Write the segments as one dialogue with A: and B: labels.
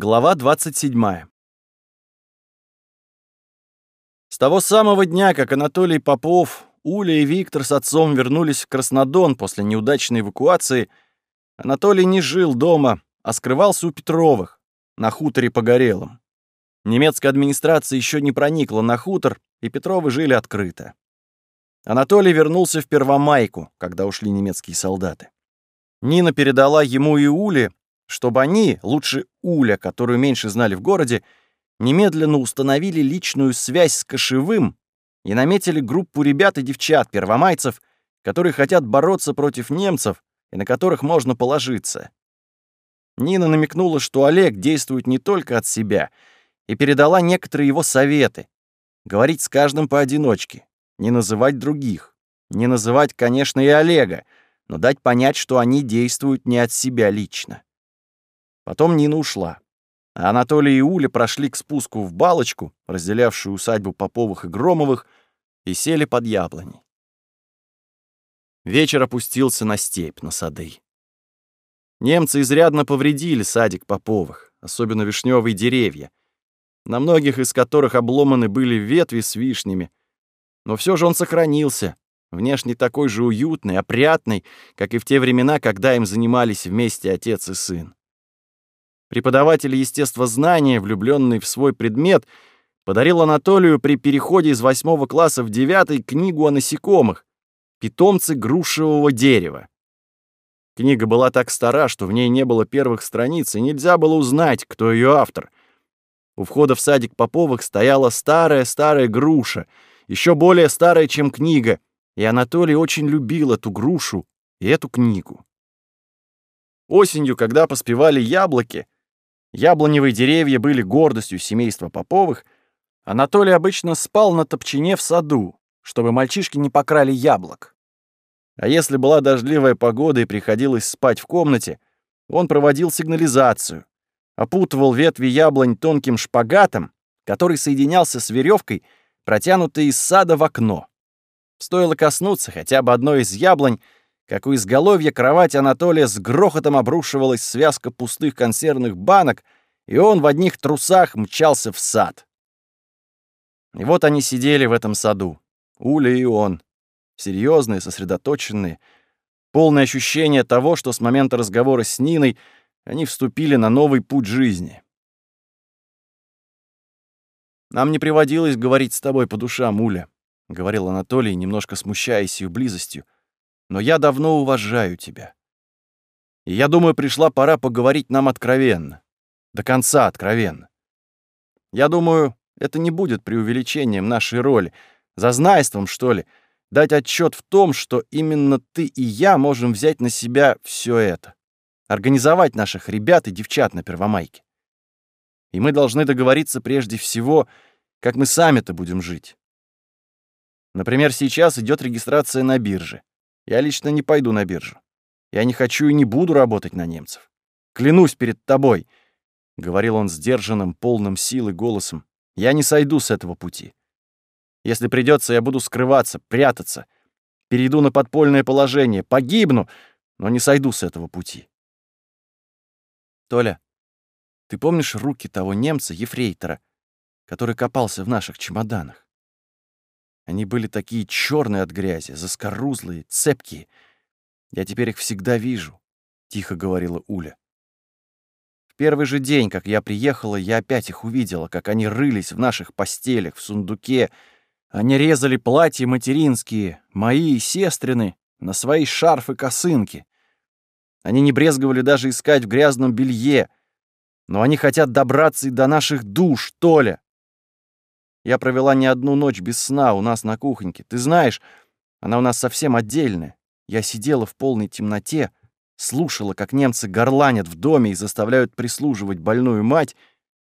A: Глава 27. С того самого дня, как Анатолий Попов, Уля и Виктор с отцом вернулись в Краснодон после неудачной эвакуации, Анатолий не жил дома, а скрывался у Петровых, на хуторе Погорелом. Немецкая администрация еще не проникла на хутор, и Петровы жили открыто. Анатолий вернулся в Первомайку, когда ушли немецкие солдаты. Нина передала ему и Уле чтобы они, лучше Уля, которую меньше знали в городе, немедленно установили личную связь с Кошевым и наметили группу ребят и девчат, первомайцев, которые хотят бороться против немцев и на которых можно положиться. Нина намекнула, что Олег действует не только от себя, и передала некоторые его советы. Говорить с каждым поодиночке, не называть других, не называть, конечно, и Олега, но дать понять, что они действуют не от себя лично. Потом Нина ушла. А Анатолий и Уля прошли к спуску в балочку, разделявшую усадьбу Поповых и Громовых, и сели под яблоней. Вечер опустился на степь, на сады. Немцы изрядно повредили садик Поповых, особенно вишневые деревья, на многих из которых обломаны были ветви с вишнями. Но все же он сохранился, внешне такой же уютный, опрятный, как и в те времена, когда им занимались вместе отец и сын. Преподаватель естествознания, влюбленный в свой предмет, подарил Анатолию при переходе из восьмого класса в девятый книгу о насекомых «Питомцы грушевого дерева». Книга была так стара, что в ней не было первых страниц, и нельзя было узнать, кто ее автор. У входа в садик Поповых стояла старая-старая груша, еще более старая, чем книга, и Анатолий очень любил эту грушу и эту книгу. Осенью, когда поспевали яблоки, Яблоневые деревья были гордостью семейства Поповых. Анатолий обычно спал на топчине в саду, чтобы мальчишки не покрали яблок. А если была дождливая погода и приходилось спать в комнате, он проводил сигнализацию, опутывал ветви яблонь тонким шпагатом, который соединялся с веревкой, протянутой из сада в окно. Стоило коснуться хотя бы одной из яблонь, как у изголовья кровати Анатолия с грохотом обрушивалась связка пустых консервных банок, и он в одних трусах мчался в сад. И вот они сидели в этом саду, Уля и он, серьезные, сосредоточенные, полное ощущение того, что с момента разговора с Ниной они вступили на новый путь жизни. «Нам не приводилось говорить с тобой по душам, Уля», — говорил Анатолий, немножко смущаясь ее близостью, — но я давно уважаю тебя. И я думаю, пришла пора поговорить нам откровенно. До конца откровенно. Я думаю, это не будет преувеличением нашей роли, зазнайством, что ли, дать отчет в том, что именно ты и я можем взять на себя все это, организовать наших ребят и девчат на Первомайке. И мы должны договориться прежде всего, как мы сами-то будем жить. Например, сейчас идет регистрация на бирже. Я лично не пойду на биржу. Я не хочу и не буду работать на немцев. Клянусь перед тобой, — говорил он сдержанным, полным силы голосом, — я не сойду с этого пути. Если придется, я буду скрываться, прятаться, перейду на подпольное положение, погибну, но не сойду с этого пути. Толя, ты помнишь руки того немца, ефрейтора, который копался в наших чемоданах? Они были такие черные от грязи, заскорузлые, цепкие. Я теперь их всегда вижу, — тихо говорила Уля. В первый же день, как я приехала, я опять их увидела, как они рылись в наших постелях, в сундуке. Они резали платья материнские, мои и сестрины, на свои шарфы-косынки. Они не брезговали даже искать в грязном белье. Но они хотят добраться и до наших душ, Толя. Я провела не одну ночь без сна у нас на кухоньке. Ты знаешь, она у нас совсем отдельная. Я сидела в полной темноте, слушала, как немцы горланят в доме и заставляют прислуживать больную мать.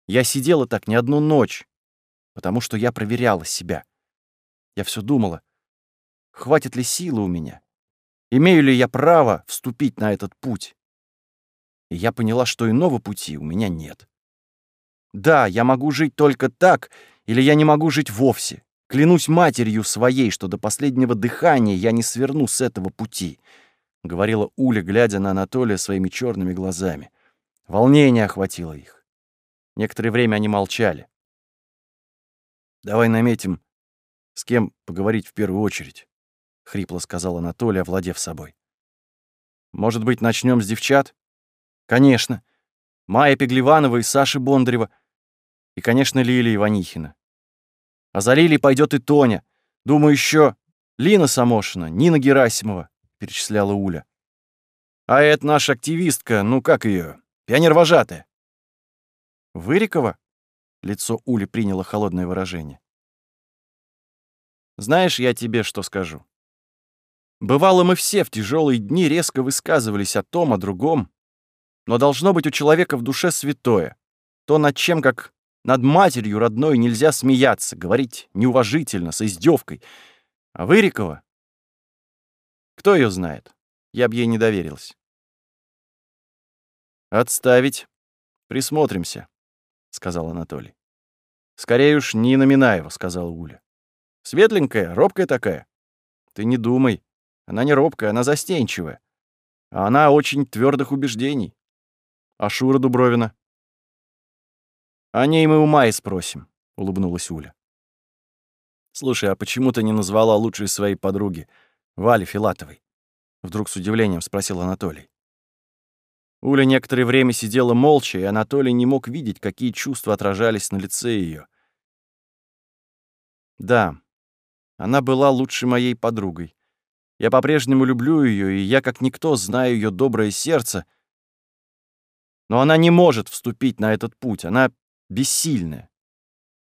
A: Я сидела так не одну ночь, потому что я проверяла себя. Я все думала, хватит ли силы у меня? Имею ли я право вступить на этот путь? И я поняла, что иного пути у меня нет. Да, я могу жить только так, или я не могу жить вовсе. Клянусь матерью своей, что до последнего дыхания я не сверну с этого пути», — говорила Уля, глядя на Анатолия своими черными глазами. Волнение охватило их. Некоторое время они молчали. «Давай наметим, с кем поговорить в первую очередь», — хрипло сказал Анатолий, овладев собой. «Может быть, начнем с девчат?» «Конечно. Майя Пеглеванова и Саши Бондарева. И, конечно, Лилия Иванихина. А за Лилией пойдет и Тоня. Думаю, еще Лина Самошина, Нина Герасимова», — перечисляла Уля. «А это наша активистка, ну как ее, пионер-вожатая». «Вырикова?» — лицо Ули приняло холодное выражение. «Знаешь, я тебе что скажу. Бывало, мы все в тяжелые дни резко высказывались о том, о другом, но должно быть у человека в душе святое, то, над чем, как над матерью родной, нельзя смеяться, говорить неуважительно, с издевкой. А Вырикова? Кто ее знает? Я б ей не доверилась. «Отставить. Присмотримся», — сказал Анатолий. «Скорее уж Нина Минаева», — сказала Уля. «Светленькая, робкая такая». «Ты не думай. Она не робкая, она застенчивая. А она очень твердых убеждений. А Шура Дубровина?» «О ней мы у Майи спросим», — улыбнулась Уля. «Слушай, а почему ты не назвала лучшей своей подруги, Вали Филатовой?» Вдруг с удивлением спросил Анатолий. Уля некоторое время сидела молча, и Анатолий не мог видеть, какие чувства отражались на лице ее. Да, она была лучшей моей подругой. Я по-прежнему люблю ее, и я, как никто, знаю ее доброе сердце. Но она не может вступить на этот путь, она бессильная.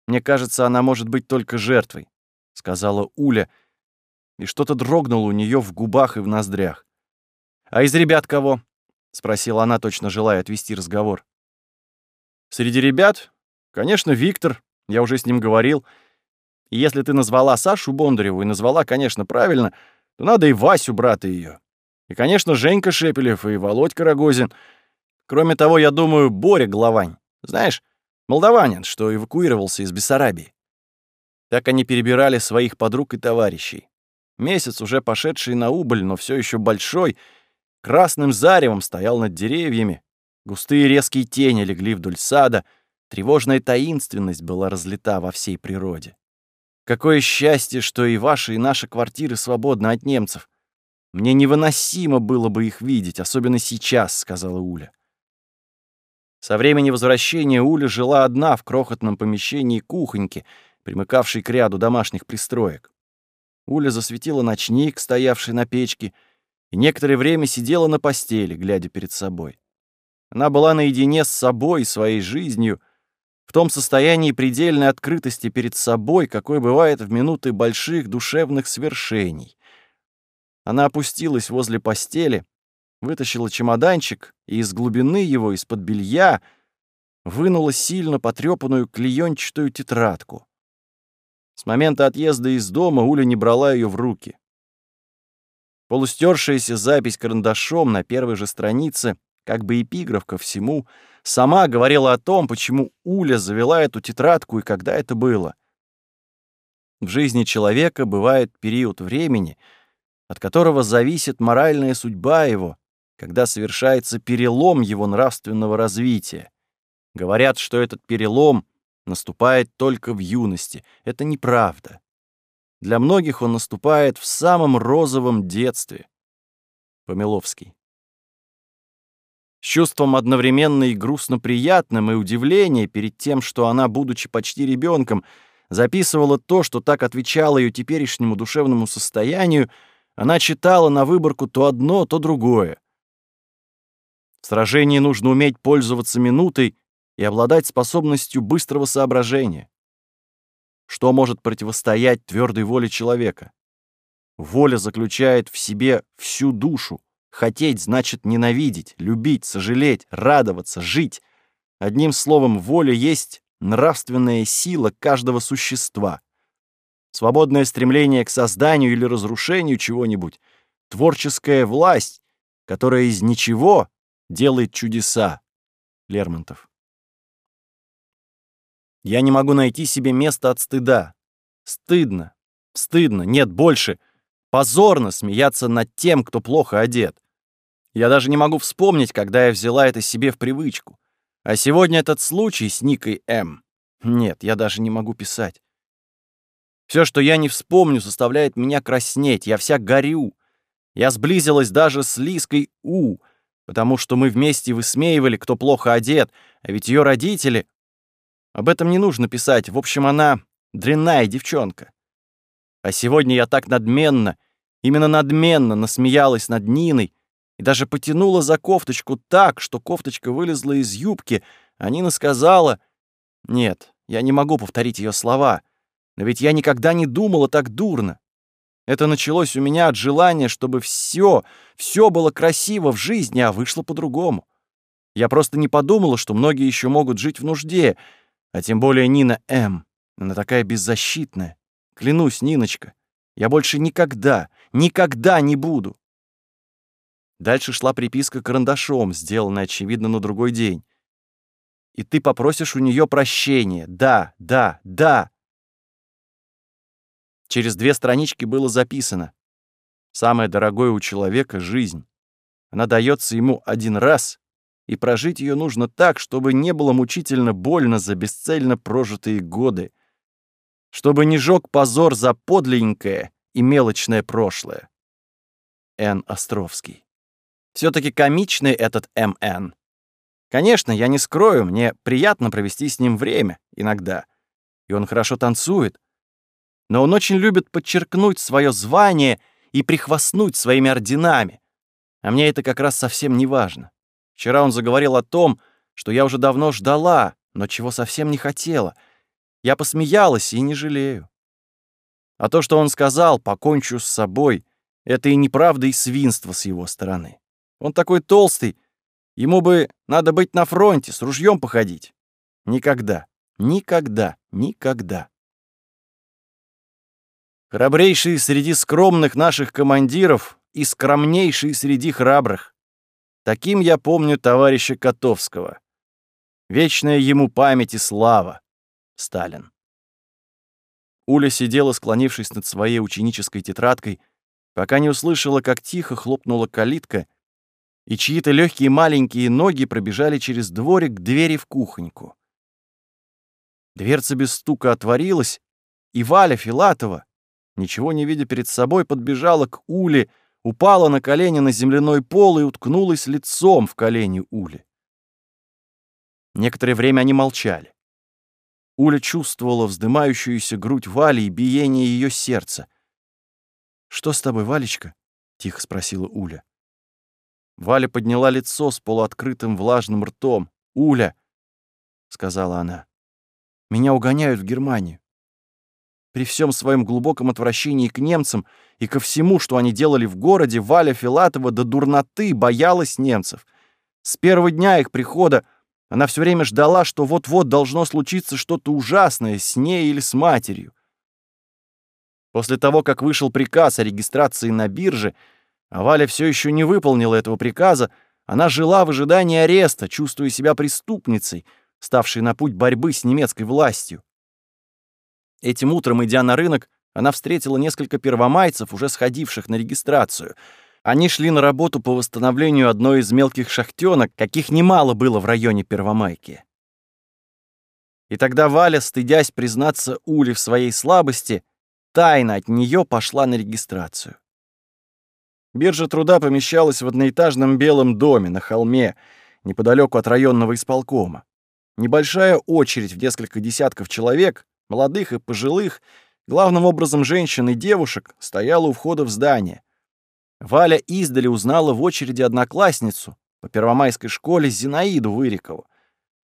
A: Мне кажется, она может быть только жертвой, — сказала Уля, и что-то дрогнуло у нее в губах и в ноздрях. «А из ребят кого?» — спросила она, точно желая отвести разговор. «Среди ребят, конечно, Виктор, я уже с ним говорил. И если ты назвала Сашу Бондареву и назвала, конечно, правильно, то надо и Васю, брата ее. И, конечно, Женька Шепелев и Володька Рогозин. Кроме того, я думаю, Боря Главань. Знаешь, молдаванин, что эвакуировался из Бессарабии. Так они перебирали своих подруг и товарищей. Месяц уже пошедший на убыль, но все еще большой — красным заревом стоял над деревьями, густые резкие тени легли вдоль сада, тревожная таинственность была разлита во всей природе. Какое счастье, что и ваши, и наши квартиры свободны от немцев. Мне невыносимо было бы их видеть, особенно сейчас, сказала Уля. Со времени возвращения Уля жила одна в крохотном помещении кухоньки, примыкавшей к ряду домашних пристроек. Уля засветила ночник, стоявший на печке, и некоторое время сидела на постели, глядя перед собой. Она была наедине с собой, своей жизнью, в том состоянии предельной открытости перед собой, какой бывает в минуты больших душевных свершений. Она опустилась возле постели, вытащила чемоданчик и из глубины его, из-под белья, вынула сильно потрепанную клеенчатую тетрадку. С момента отъезда из дома Уля не брала ее в руки. Полустершаяся запись карандашом на первой же странице, как бы эпиграф ко всему, сама говорила о том, почему Уля завела эту тетрадку и когда это было. В жизни человека бывает период времени, от которого зависит моральная судьба его, когда совершается перелом его нравственного развития. Говорят, что этот перелом наступает только в юности. Это неправда. Для многих он наступает в самом розовом детстве. Помиловский. С чувством одновременно и грустно приятным и удивление перед тем, что она, будучи почти ребенком, записывала то, что так отвечало ее теперешнему душевному состоянию, она читала на выборку то одно, то другое. В сражении нужно уметь пользоваться минутой и обладать способностью быстрого соображения. Что может противостоять твердой воле человека? Воля заключает в себе всю душу. Хотеть значит ненавидеть, любить, сожалеть, радоваться, жить. Одним словом, воля есть нравственная сила каждого существа. Свободное стремление к созданию или разрушению чего-нибудь, творческая власть, которая из ничего делает чудеса. Лермонтов. Я не могу найти себе места от стыда. Стыдно, стыдно, нет, больше. Позорно смеяться над тем, кто плохо одет. Я даже не могу вспомнить, когда я взяла это себе в привычку. А сегодня этот случай с Никой М. Нет, я даже не могу писать. Все, что я не вспомню, заставляет меня краснеть. Я вся горю. Я сблизилась даже с Лиской У, потому что мы вместе высмеивали, кто плохо одет, а ведь ее родители... Об этом не нужно писать. В общем, она дрянная девчонка. А сегодня я так надменно, именно надменно насмеялась над Ниной и даже потянула за кофточку так, что кофточка вылезла из юбки, а Нина сказала... Нет, я не могу повторить ее слова, но ведь я никогда не думала так дурно. Это началось у меня от желания, чтобы все, все было красиво в жизни, а вышло по-другому. Я просто не подумала, что многие еще могут жить в нужде, а тем более Нина М. Она такая беззащитная. Клянусь, Ниночка, я больше никогда, никогда не буду. Дальше шла приписка карандашом, сделанная, очевидно, на другой день. И ты попросишь у нее прощения. Да, да, да. Через две странички было записано. Самое дорогое у человека — жизнь. Она дается ему один раз, и прожить ее нужно так, чтобы не было мучительно больно за бесцельно прожитые годы, чтобы не жёг позор за подлинное и мелочное прошлое. Н. Островский. все таки комичный этот М.Н. Конечно, я не скрою, мне приятно провести с ним время иногда. И он хорошо танцует, но он очень любит подчеркнуть свое звание и прихвастнуть своими орденами. А мне это как раз совсем не важно. Вчера он заговорил о том, что я уже давно ждала, но чего совсем не хотела. Я посмеялась и не жалею. А то, что он сказал, покончу с собой, это и неправда, и свинство с его стороны. Он такой толстый, ему бы надо быть на фронте, с ружьем походить. Никогда, никогда, никогда. Храбрейший среди скромных наших командиров и скромнейший среди храбрых. Таким я помню товарища Котовского. Вечная ему память и слава. Сталин. Уля сидела, склонившись над своей ученической тетрадкой, пока не услышала, как тихо хлопнула калитка, и чьи-то легкие маленькие ноги пробежали через дворик к двери в кухоньку. Дверца без стука отворилась, и Валя Филатова, ничего не видя перед собой, подбежала к Уле, упала на колени на земляной пол и уткнулась лицом в колени Ули. Некоторое время они молчали. Уля чувствовала вздымающуюся грудь Вали и биение ее сердца. «Что с тобой, Валечка?» — тихо спросила Уля. Валя подняла лицо с полуоткрытым влажным ртом. «Уля!» — сказала она. «Меня угоняют в Германию. При всем своем глубоком отвращении к немцам и ко всему, что они делали в городе, Валя Филатова до дурноты боялась немцев. С первого дня их прихода она все время ждала, что вот-вот должно случиться что-то ужасное с ней или с матерью. После того, как вышел приказ о регистрации на бирже, а Валя все еще не выполнила этого приказа, она жила в ожидании ареста, чувствуя себя преступницей, ставшей на путь борьбы с немецкой властью. Этим утром, идя на рынок, она встретила несколько первомайцев, уже сходивших на регистрацию. Они шли на работу по восстановлению одной из мелких шахтенок, каких немало было в районе Первомайки. И тогда Валя, стыдясь признаться Уле в своей слабости, тайно от нее пошла на регистрацию. Биржа труда помещалась в одноэтажном белом доме на холме, неподалеку от районного исполкома. Небольшая очередь в несколько десятков человек молодых и пожилых, главным образом женщин и девушек, стояла у входа в здание. Валя издали узнала в очереди одноклассницу по первомайской школе Зинаиду Вырикову.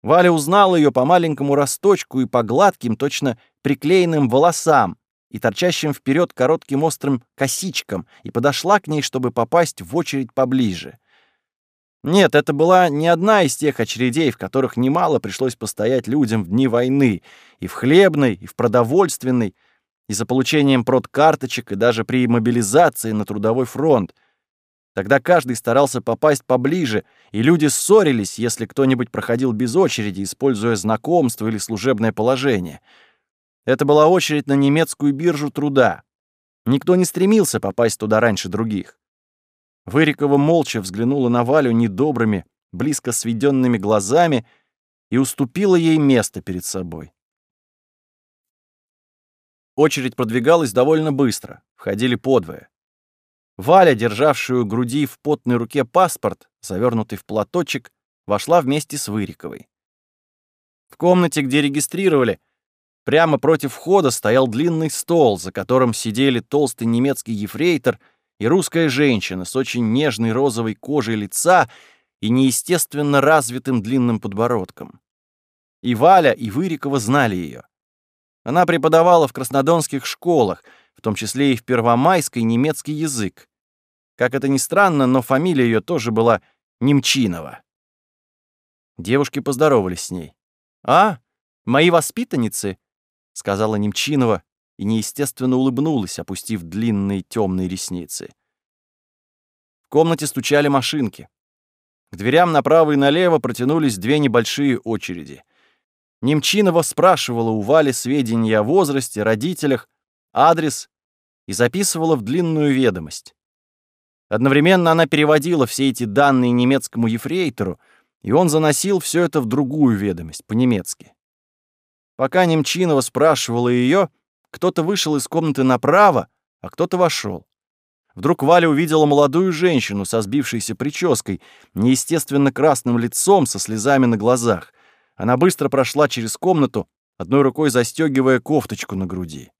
A: Валя узнала ее по маленькому росточку и по гладким, точно приклеенным волосам и торчащим вперед коротким острым косичкам, и подошла к ней, чтобы попасть в очередь поближе. Нет, это была не одна из тех очередей, в которых немало пришлось постоять людям в дни войны, и в хлебной, и в продовольственной, и за получением продкарточек, и даже при мобилизации на трудовой фронт. Тогда каждый старался попасть поближе, и люди ссорились, если кто-нибудь проходил без очереди, используя знакомство или служебное положение. Это была очередь на немецкую биржу труда. Никто не стремился попасть туда раньше других. Вырикова молча взглянула на Валю недобрыми, близко сведенными глазами и уступила ей место перед собой. Очередь продвигалась довольно быстро, входили подвое. Валя, державшую груди в потной руке паспорт, завернутый в платочек, вошла вместе с Выриковой. В комнате, где регистрировали, прямо против входа стоял длинный стол, за которым сидели толстый немецкий ефрейтор и русская женщина с очень нежной розовой кожей лица и неестественно развитым длинным подбородком. И Валя, и Вырикова знали ее. Она преподавала в краснодонских школах, в том числе и в Первомайской немецкий язык. Как это ни странно, но фамилия ее тоже была Немчинова. Девушки поздоровались с ней. «А, мои воспитанницы», — сказала Немчинова и неестественно улыбнулась, опустив длинные темные ресницы. В комнате стучали машинки. К дверям направо и налево протянулись две небольшие очереди — Немчинова спрашивала у Вали сведения о возрасте, родителях, адрес и записывала в длинную ведомость. Одновременно она переводила все эти данные немецкому ефрейтору, и он заносил все это в другую ведомость, по-немецки. Пока Немчинова спрашивала ее, кто-то вышел из комнаты направо, а кто-то вошел. Вдруг Валя увидела молодую женщину со сбившейся прической, неестественно красным лицом, со слезами на глазах. Она быстро прошла через комнату, одной рукой застегивая кофточку на груди.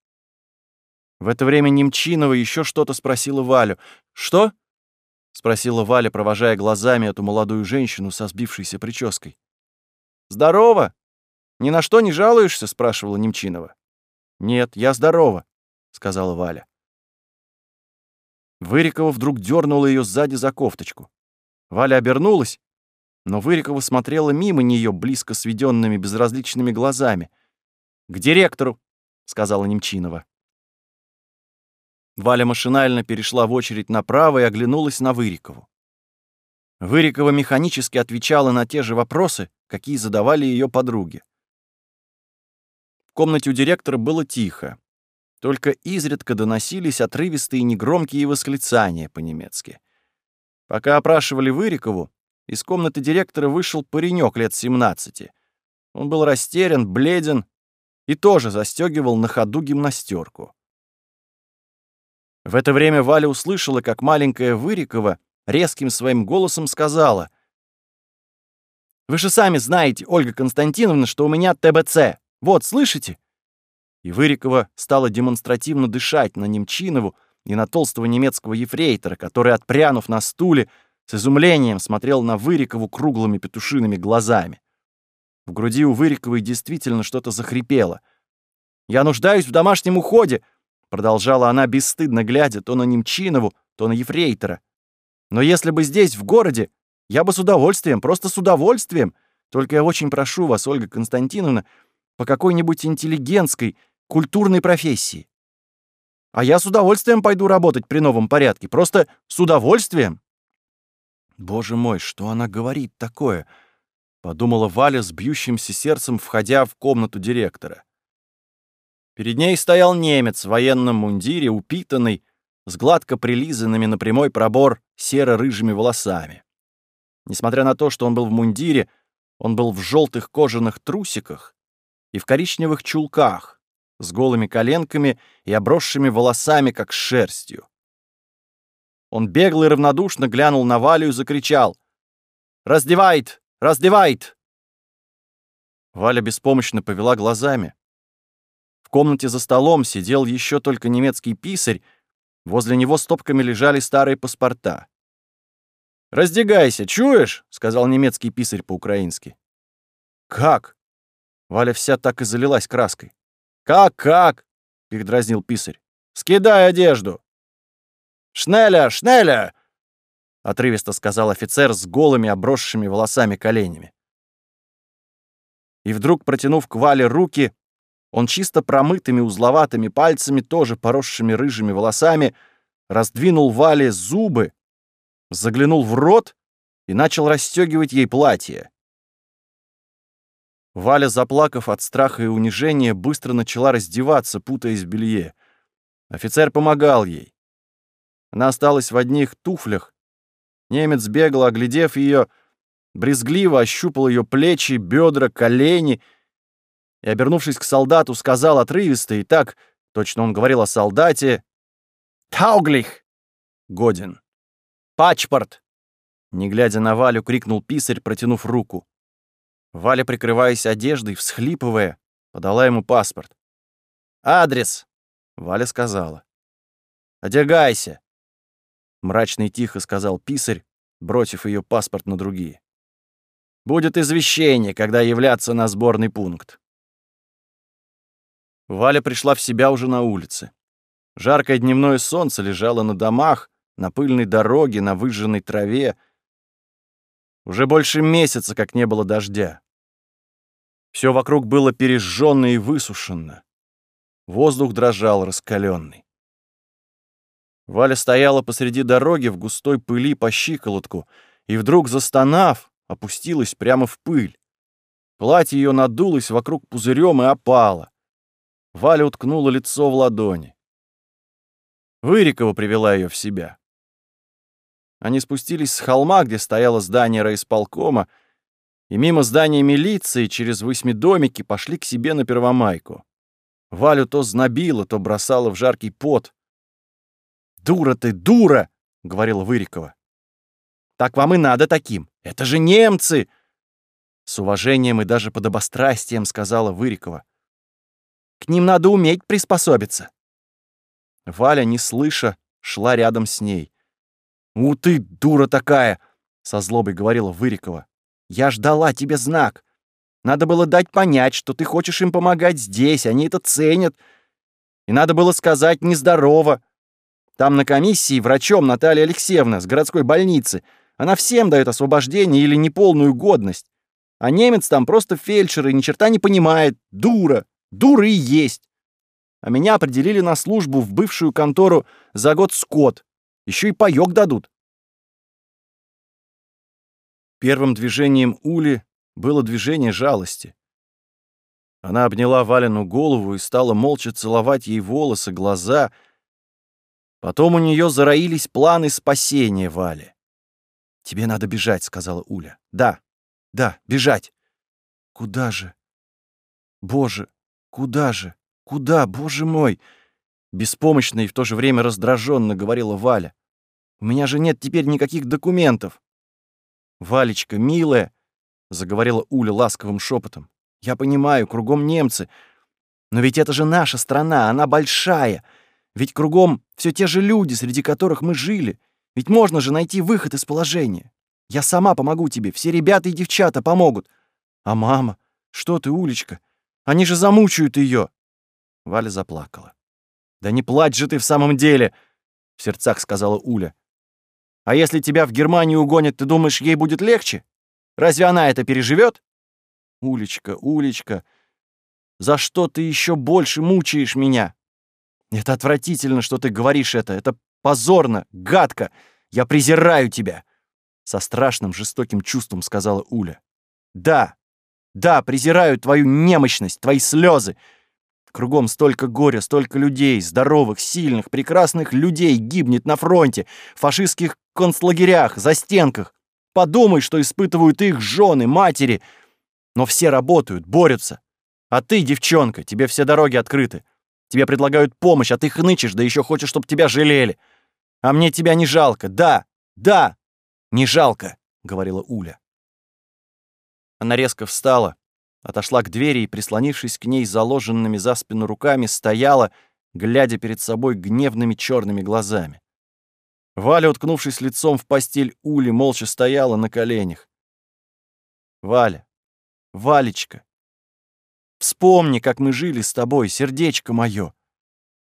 A: В это время Немчинова еще что-то спросила Валю. «Что?» — спросила Валя, провожая глазами эту молодую женщину со сбившейся прической. «Здорово! Ни на что не жалуешься?» — спрашивала Немчинова. «Нет, я здорова», — сказала Валя. Вырикова вдруг дернула ее сзади за кофточку. Валя обернулась но Вырикова смотрела мимо нее близко сведенными безразличными глазами. «К директору!» — сказала Немчинова. Валя машинально перешла в очередь направо и оглянулась на Вырикову. Вырикова механически отвечала на те же вопросы, какие задавали ее подруги. Комнате у директора было тихо. Только изредка доносились отрывистые негромкие восклицания по-немецки. Пока опрашивали Вырикову, из комнаты директора вышел паренек лет 17. Он был растерян, бледен и тоже застегивал на ходу гимнастерку. В это время Валя услышала, как маленькая Вырикова резким своим голосом сказала «Вы же сами знаете, Ольга Константиновна, что у меня ТБЦ. Вот, слышите?» И Вырикова стала демонстративно дышать на Немчинову и на толстого немецкого ефрейтора, который, отпрянув на стуле, с изумлением смотрел на Вырикову круглыми петушиными глазами. В груди у Выриковой действительно что-то захрипело. «Я нуждаюсь в домашнем уходе!» Продолжала она, бесстыдно глядя то на Немчинову, то на Ефрейтора. «Но если бы здесь, в городе, я бы с удовольствием, просто с удовольствием. Только я очень прошу вас, Ольга Константиновна, по какой-нибудь интеллигентской, культурной профессии. А я с удовольствием пойду работать при новом порядке, просто с удовольствием». «Боже мой, что она говорит такое?» — подумала Валя с бьющимся сердцем, входя в комнату директора. Перед ней стоял немец в военном мундире, упитанный, с гладко прилизанными на прямой пробор серо-рыжими волосами. Несмотря на то, что он был в мундире, он был в желтых кожаных трусиках и в коричневых чулках, с голыми коленками и обросшими волосами, как шерстью. Он бегло и равнодушно глянул на Валю и закричал. «Раздевает! Раздевает!» Валя беспомощно повела глазами. В комнате за столом сидел еще только немецкий писарь, возле него стопками лежали старые паспорта. «Раздягайся, чуешь?» — сказал немецкий писарь по-украински. «Как?» Валя вся так и залилась краской. «Как, как?» — передразнил писарь. «Скидай одежду!» «Шнеля! Шнеля!» — отрывисто сказал офицер с голыми, обросшими волосами коленями. И вдруг, протянув к Вале руки, он чисто промытыми узловатыми пальцами, тоже поросшими рыжими волосами, раздвинул Вале зубы, заглянул в рот и начал расстегивать ей платье. Валя, заплакав от страха и унижения, быстро начала раздеваться, путаясь в белье. Офицер помогал ей. Она осталась в одних туфлях. Немец бегал, оглядев ее, брезгливо ощупал ее плечи, бедра, колени и, обернувшись к солдату, сказал отрывисто и так, точно он говорил о солдате, «Тауглих!» «Годен!» «Пачпорт!» Не глядя на Валю, крикнул писарь, протянув руку. Валя, прикрываясь одеждой, всхлипывая, подала ему паспорт. «Адрес!» — Валя сказала. «Одягайся!» Мрачно и тихо сказал писарь, бросив ее паспорт на другие. «Будет извещение, когда являться на сборный пункт». Валя пришла в себя уже на улице. Жаркое дневное солнце лежало на домах, на пыльной дороге, на выжженной траве. Уже больше месяца, как не было дождя. Все вокруг было пережжено и высушено. Воздух дрожал раскаленный. Валя стояла посреди дороги в густой пыли по щиколотку и вдруг, застонав, опустилась прямо в пыль. Платье ее надулось вокруг пузырем и опало. Валя уткнула лицо в ладони. Вырикова привела ее в себя. Они спустились с холма, где стояло здание райисполкома, и мимо здания милиции через восьмидомики пошли к себе на Первомайку. Валю то знобило, то бросало в жаркий пот. «Дура ты, дура!» — говорила Вырикова. «Так вам и надо таким! Это же немцы!» С уважением и даже подобострастием сказала Вырикова. «К ним надо уметь приспособиться!» Валя, не слыша, шла рядом с ней. «У ты, дура такая!» — со злобой говорила Вырикова. «Я ждала тебе знак. Надо было дать понять, что ты хочешь им помогать здесь, они это ценят. И надо было сказать «нездорово». Там на комиссии врачом Наталья Алексеевна с городской больницы. Она всем дает освобождение или неполную годность. А немец там просто фельдшер и ни черта не понимает. Дура. Дура и есть. А меня определили на службу в бывшую контору за год скот. Еще и паёк дадут. Первым движением Ули было движение жалости. Она обняла Валину голову и стала молча целовать ей волосы, глаза. Потом у нее зароились планы спасения Вали. «Тебе надо бежать», — сказала Уля. «Да, да, бежать». «Куда же? Боже, куда же? Куда, боже мой?» Беспомощно и в то же время раздраженно говорила Валя. «У меня же нет теперь никаких документов». «Валечка, милая», — заговорила Уля ласковым шепотом, «я понимаю, кругом немцы. Но ведь это же наша страна, она большая. Ведь кругом все те же люди, среди которых мы жили. Ведь можно же найти выход из положения. Я сама помогу тебе, все ребята и девчата помогут. А мама? Что ты, Улечка? Они же замучают ее. Валя заплакала. «Да не плачь же ты в самом деле!» — в сердцах сказала Уля. «А если тебя в Германию угонят, ты думаешь, ей будет легче? Разве она это переживет? Улечка, Улечка, за что ты еще больше мучаешь меня? Это отвратительно, что ты говоришь это. Это позорно, гадко. Я презираю тебя!» Со страшным жестоким чувством сказала Уля. «Да, да, презираю твою немощность, твои слезы. Кругом столько горя, столько людей, здоровых, сильных, прекрасных людей гибнет на фронте, в фашистских концлагерях, за стенках. Подумай, что испытывают их жены, матери. Но все работают, борются. А ты, девчонка, тебе все дороги открыты. Тебе предлагают помощь, а ты хнычешь, да еще хочешь, чтобы тебя жалели. А мне тебя не жалко. Да, да, не жалко, говорила Уля. Она резко встала, отошла к двери и, прислонившись к ней заложенными за спину руками, стояла, глядя перед собой гневными черными глазами. Валя, уткнувшись лицом в постель Ули, молча стояла на коленях. «Валя, Валечка, вспомни, как мы жили с тобой, сердечко мое!»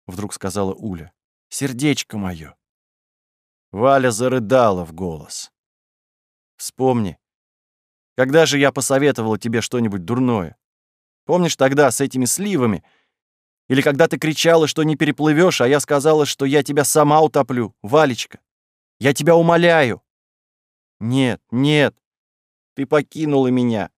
A: Вдруг сказала Уля. «Сердечко мое!» Валя зарыдала в голос. «Вспомни, когда же я посоветовала тебе что-нибудь дурное? Помнишь тогда с этими сливами? Или когда ты кричала, что не переплывешь, а я сказала, что я тебя сама утоплю, Валечка? Я тебя умоляю. Нет, нет. Ты покинула меня.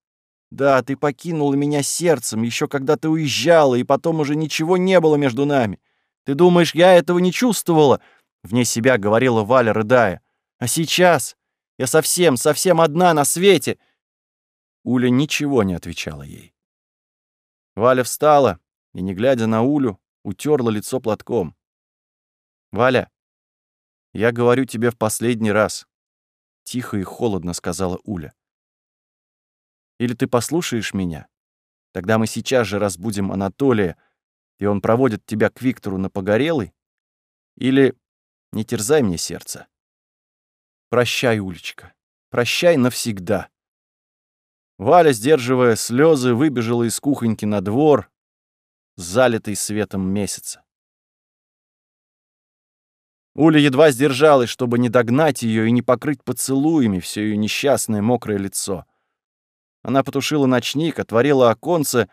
A: Да, ты покинула меня сердцем, еще когда ты уезжала, и потом уже ничего не было между нами. Ты думаешь, я этого не чувствовала? Вне себя говорила Валя, рыдая. А сейчас? Я совсем, совсем одна на свете!» Уля ничего не отвечала ей. Валя встала и, не глядя на Улю, утерла лицо платком. «Валя, я говорю тебе в последний раз», — тихо и холодно сказала Уля. «Или ты послушаешь меня? Тогда мы сейчас же разбудим Анатолия, и он проводит тебя к Виктору на Погорелый? Или не терзай мне сердце. Прощай, Улечка, прощай навсегда». Валя, сдерживая слезы, выбежала из кухоньки на двор, залитый светом месяца. Уля едва сдержалась, чтобы не догнать ее и не покрыть поцелуями все ее несчастное мокрое лицо. Она потушила ночник, отворила оконце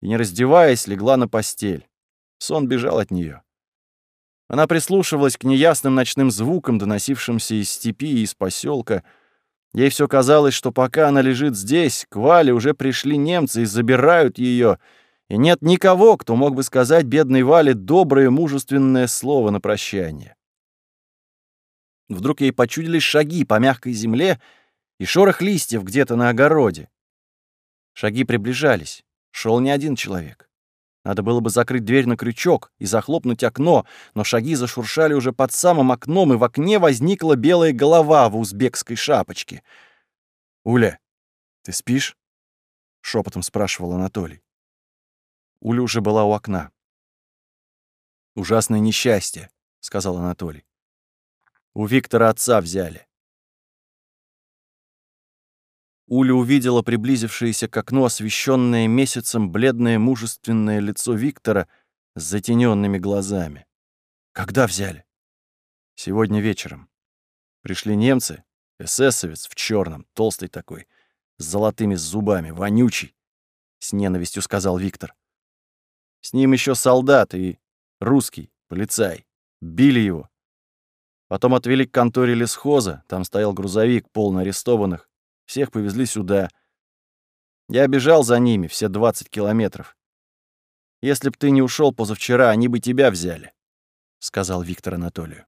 A: и, не раздеваясь, легла на постель. Сон бежал от нее. Она прислушивалась к неясным ночным звукам, доносившимся из степи и из поселка. Ей все казалось, что пока она лежит здесь, к Вале уже пришли немцы и забирают ее, и нет никого, кто мог бы сказать бедной Вале доброе мужественное слово на прощание. Вдруг ей почудились шаги по мягкой земле и шорох листьев где-то на огороде. Шаги приближались. Шел не один человек. Надо было бы закрыть дверь на крючок и захлопнуть окно, но шаги зашуршали уже под самым окном, и в окне возникла белая голова в узбекской шапочке. «Уля, ты спишь?» — шепотом спрашивал Анатолий. Уля уже была у окна. «Ужасное несчастье», — сказал Анатолий. У Виктора отца взяли. Уля увидела приблизившееся к окну освещенное месяцем бледное мужественное лицо Виктора с затененными глазами. Когда взяли? Сегодня вечером. Пришли немцы, эсэсовец в черном, толстый такой, с золотыми зубами, вонючий, с ненавистью сказал Виктор. С ним еще солдат и русский, полицай. Били его, Потом отвели к конторе лесхоза, там стоял грузовик, полный арестованных. Всех повезли сюда. Я бежал за ними все 20 километров. Если б ты не ушел позавчера, они бы тебя взяли, — сказал Виктор Анатолию.